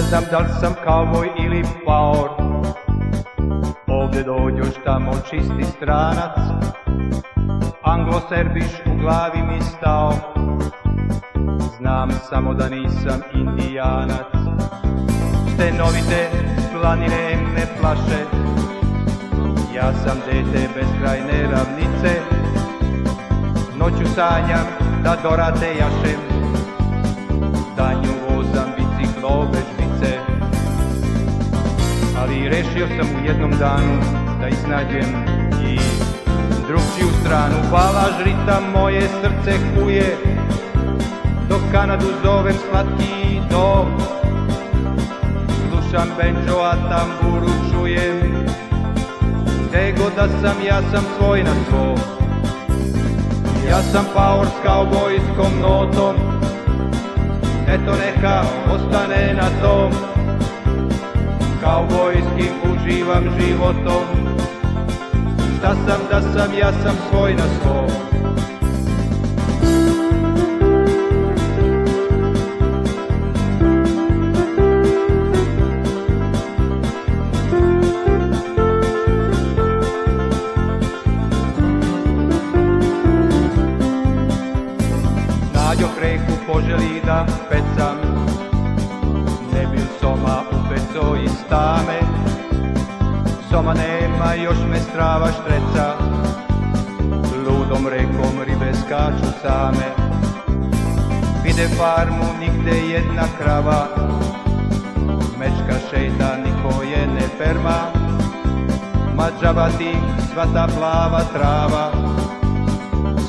znam da li sam kauboj ili paor Ovdje dođoš tamo čisti stranac. Anglo-serbiš u glavi mi stao. Znam samo da nisam indijanac. Stenovite planine me plaše. Ja sam dete krajne ravnice. Noću sanjam da dorate jašem Danju Ali rešio sam u jednom danu da iznađem i drugčiju stranu. Balaž ritam moje srce kuje Dok Kanadu zovem slatki dom. Slušam benđo, a tamburu čujem. Gde god da sam, ja sam svoj na svom. Ja sam paor s kaubojskom notom. Eto neka ostane na tom Kaubojskim uživam životom. Šta sam da sam, ja sam svoj na svom. Nađo preku poželi da pecam upeco iz tame Soma nema, još me strava štreca. Ludom rekom ribe skaču same. Vide farmu, nigde jedna krava. Mečka šeita, niko je ne perma Ma džaba ti sva ta plava trava.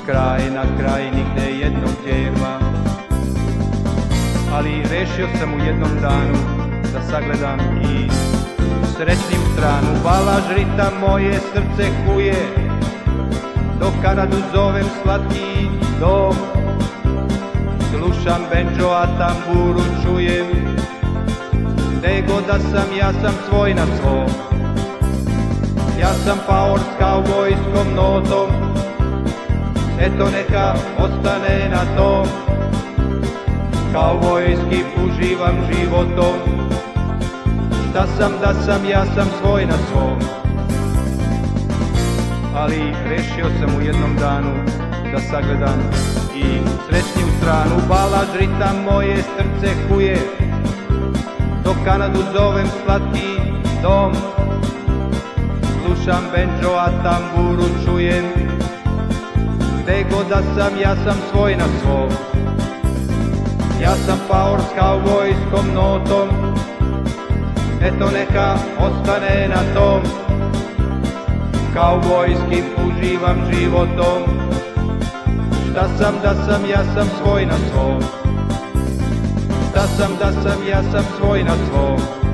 Kraj na kraj nigde jednog djeva Ali rešio sam u jednom danu da sagledam i srećnim stranu. Balaž rita moje srce kuje. Do Kanadu zovem slatki dom? Slušam benđo, a tamburu čujem. Gde god da sam, ja sam svoj na svom. Ja sam paor s kaubojskom notom. Eto neka ostane na tom. Kao vojski uživam životom Šta sam da sam, ja sam svoj na svom. Ali rešio sam u jednom danu da sagledam i srećniju stranu. Balaž ritam moje srce kuje Do Kanadu zovem slatki dom. Slušam benđo, a tamburu čujem. Gde god da sam, ja sam svoj na svom. Ja sam paor s kaubojskom notom Eto neka ostane na tom. Kaubojskim uživam životom. Šta sam da sam, ja sam svoj na svom. Šta sam da sam, ja sam svoj na svom